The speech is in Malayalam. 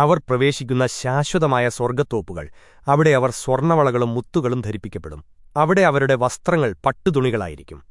അവർ പ്രവേശിക്കുന്ന ശാശ്വതമായ സ്വർഗത്തോപ്പുകൾ. അവിടെ അവർ സ്വർണവളകളും മുത്തുകളും ധരിപ്പിക്കപ്പെടും. അവിടെ അവരുടെ വസ്ത്രങ്ങൾ പട്ടുതുണികളായിരിക്കും.